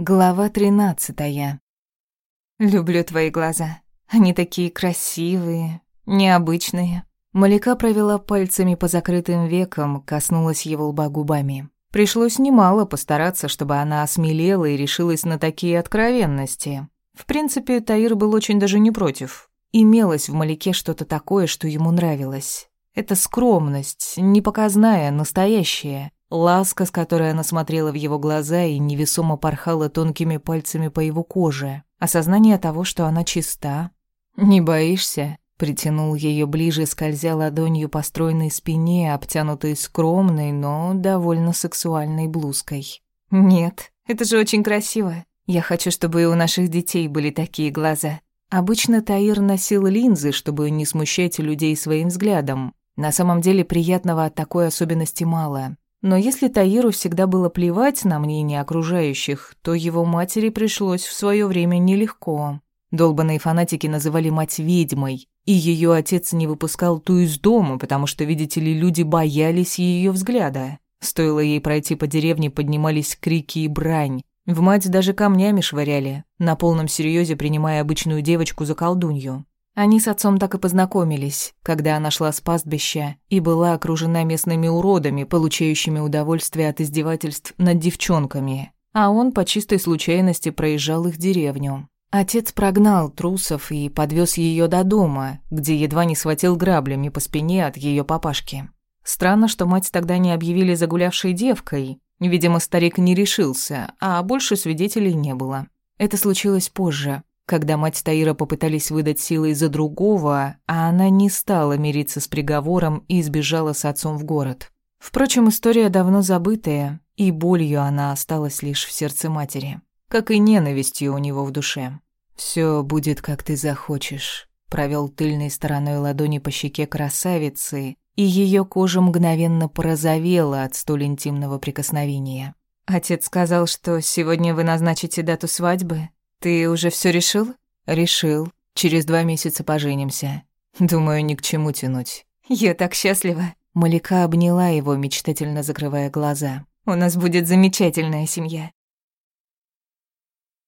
Глава тринадцатая. «Люблю твои глаза. Они такие красивые, необычные». Малика провела пальцами по закрытым векам, коснулась его лба губами. Пришлось немало постараться, чтобы она осмелела и решилась на такие откровенности. В принципе, Таир был очень даже не против. Имелось в Малике что-то такое, что ему нравилось. Это скромность, непоказная, настоящая. Ласка, с которой она смотрела в его глаза и невесомо порхала тонкими пальцами по его коже. Осознание того, что она чиста. «Не боишься?» Притянул ее ближе, скользя ладонью по стройной спине, обтянутой скромной, но довольно сексуальной блузкой. «Нет, это же очень красиво. Я хочу, чтобы и у наших детей были такие глаза». Обычно Таир носил линзы, чтобы не смущать людей своим взглядом. На самом деле приятного от такой особенности мало. Но если Таиру всегда было плевать на мнение окружающих, то его матери пришлось в свое время нелегко. Долбанные фанатики называли мать ведьмой, и ее отец не выпускал ту из дома, потому что, видите ли, люди боялись ее взгляда. Стоило ей пройти по деревне, поднимались крики и брань. В мать даже камнями швыряли, на полном серьезе принимая обычную девочку за колдунью. Они с отцом так и познакомились, когда она шла с пастбища и была окружена местными уродами, получающими удовольствие от издевательств над девчонками, а он по чистой случайности проезжал их деревню. Отец прогнал трусов и подвез ее до дома, где едва не схватил граблями по спине от ее папашки. Странно, что мать тогда не объявили загулявшей девкой. Видимо, старик не решился, а больше свидетелей не было. Это случилось позже, когда мать Таира попытались выдать силой за другого, а она не стала мириться с приговором и сбежала с отцом в город. Впрочем, история давно забытая, и болью она осталась лишь в сердце матери, как и ненавистью у него в душе. «Всё будет, как ты захочешь», — провёл тыльной стороной ладони по щеке красавицы, и её кожа мгновенно порозовела от столь интимного прикосновения. «Отец сказал, что сегодня вы назначите дату свадьбы?» «Ты уже все решил?» «Решил. Через два месяца поженимся. Думаю, ни к чему тянуть». «Я так счастлива». Малика обняла его, мечтательно закрывая глаза. «У нас будет замечательная семья».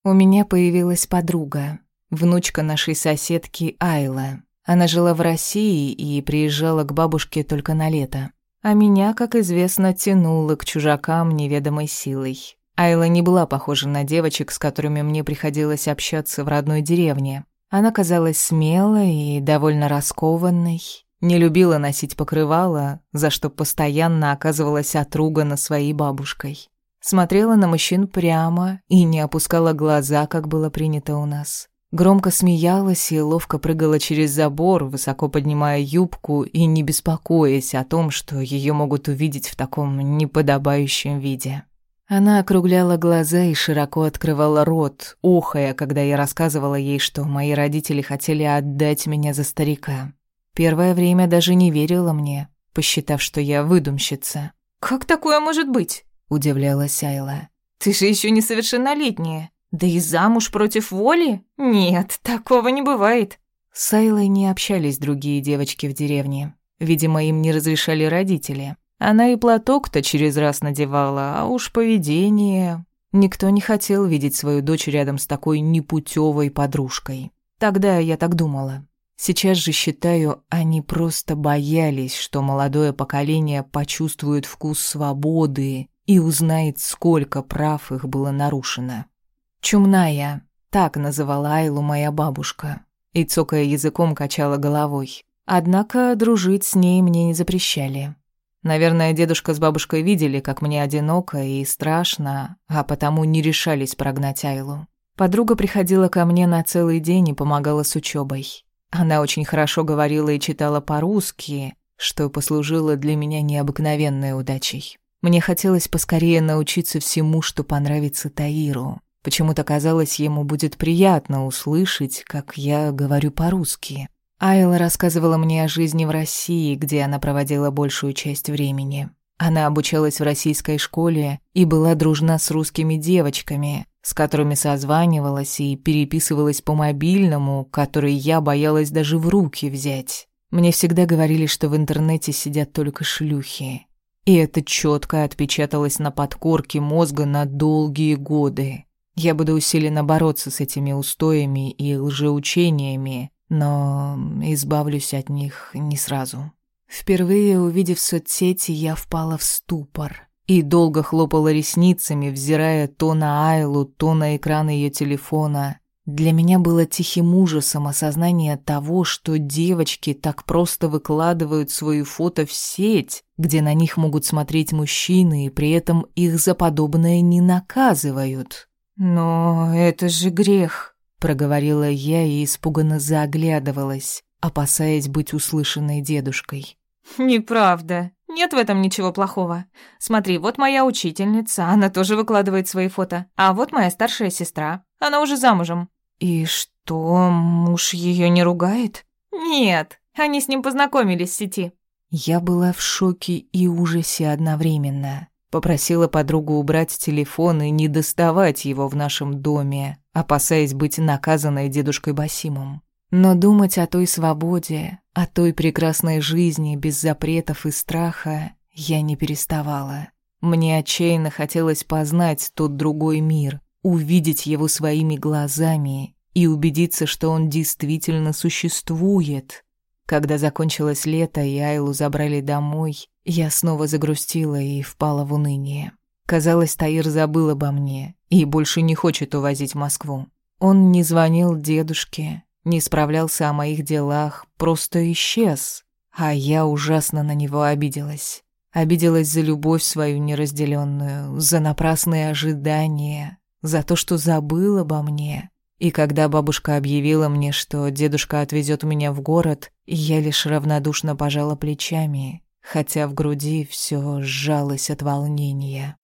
У меня появилась подруга, внучка нашей соседки Айла. Она жила в России и приезжала к бабушке только на лето. А меня, как известно, тянуло к чужакам неведомой силой. Айла не была похожа на девочек, с которыми мне приходилось общаться в родной деревне. Она казалась смелой и довольно раскованной, не любила носить покрывало, за что постоянно оказывалась отругана своей бабушкой. Смотрела на мужчин прямо и не опускала глаза, как было принято у нас. Громко смеялась и ловко прыгала через забор, высоко поднимая юбку и не беспокоясь о том, что ее могут увидеть в таком неподобающем виде. Она округляла глаза и широко открывала рот, охая, когда я рассказывала ей, что мои родители хотели отдать меня за старика. Первое время даже не верила мне, посчитав, что я выдумщица. «Как такое может быть?» – удивлялась Айла. «Ты же еще несовершеннолетняя. Да и замуж против воли? Нет, такого не бывает». С Айлой не общались другие девочки в деревне. Видимо, им не разрешали родители. Она и платок-то через раз надевала, а уж поведение... Никто не хотел видеть свою дочь рядом с такой непутевой подружкой. Тогда я так думала. Сейчас же считаю, они просто боялись, что молодое поколение почувствует вкус свободы и узнает, сколько прав их было нарушено. «Чумная», — так называла Айлу моя бабушка, и, цокая языком, качала головой. Однако дружить с ней мне не запрещали. Наверное, дедушка с бабушкой видели, как мне одиноко и страшно, а потому не решались прогнать Айлу. Подруга приходила ко мне на целый день и помогала с учебой. Она очень хорошо говорила и читала по-русски, что послужило для меня необыкновенной удачей. Мне хотелось поскорее научиться всему, что понравится Таиру. Почему-то казалось, ему будет приятно услышать, как я говорю по-русски. Айла рассказывала мне о жизни в России, где она проводила большую часть времени. Она обучалась в российской школе и была дружна с русскими девочками, с которыми созванивалась и переписывалась по мобильному, который я боялась даже в руки взять. Мне всегда говорили, что в интернете сидят только шлюхи. И это четко отпечаталось на подкорке мозга на долгие годы. Я буду усиленно бороться с этими устоями и лжеучениями, но избавлюсь от них не сразу. Впервые увидев соцсети, я впала в ступор и долго хлопала ресницами, взирая то на Айлу, то на экран ее телефона. Для меня было тихим ужасом осознание того, что девочки так просто выкладывают свои фото в сеть, где на них могут смотреть мужчины, и при этом их за подобное не наказывают. «Но это же грех», — проговорила я и испуганно заоглядывалась, опасаясь быть услышанной дедушкой. «Неправда. Нет в этом ничего плохого. Смотри, вот моя учительница, она тоже выкладывает свои фото. А вот моя старшая сестра. Она уже замужем». «И что, муж ее не ругает?» «Нет, они с ним познакомились в сети». Я была в шоке и ужасе одновременно. Попросила подругу убрать телефон и не доставать его в нашем доме, опасаясь быть наказанной дедушкой Басимом. Но думать о той свободе, о той прекрасной жизни без запретов и страха я не переставала. Мне отчаянно хотелось познать тот другой мир, увидеть его своими глазами и убедиться, что он действительно существует. Когда закончилось лето и Айлу забрали домой, я снова загрустила и впала в уныние. Казалось, Таир забыл обо мне и больше не хочет увозить в Москву. Он не звонил дедушке, не справлялся о моих делах, просто исчез. А я ужасно на него обиделась. Обиделась за любовь свою неразделенную, за напрасные ожидания, за то, что забыл обо мне. И когда бабушка объявила мне, что дедушка отвезет меня в город, я лишь равнодушно пожала плечами, хотя в груди все сжалось от волнения.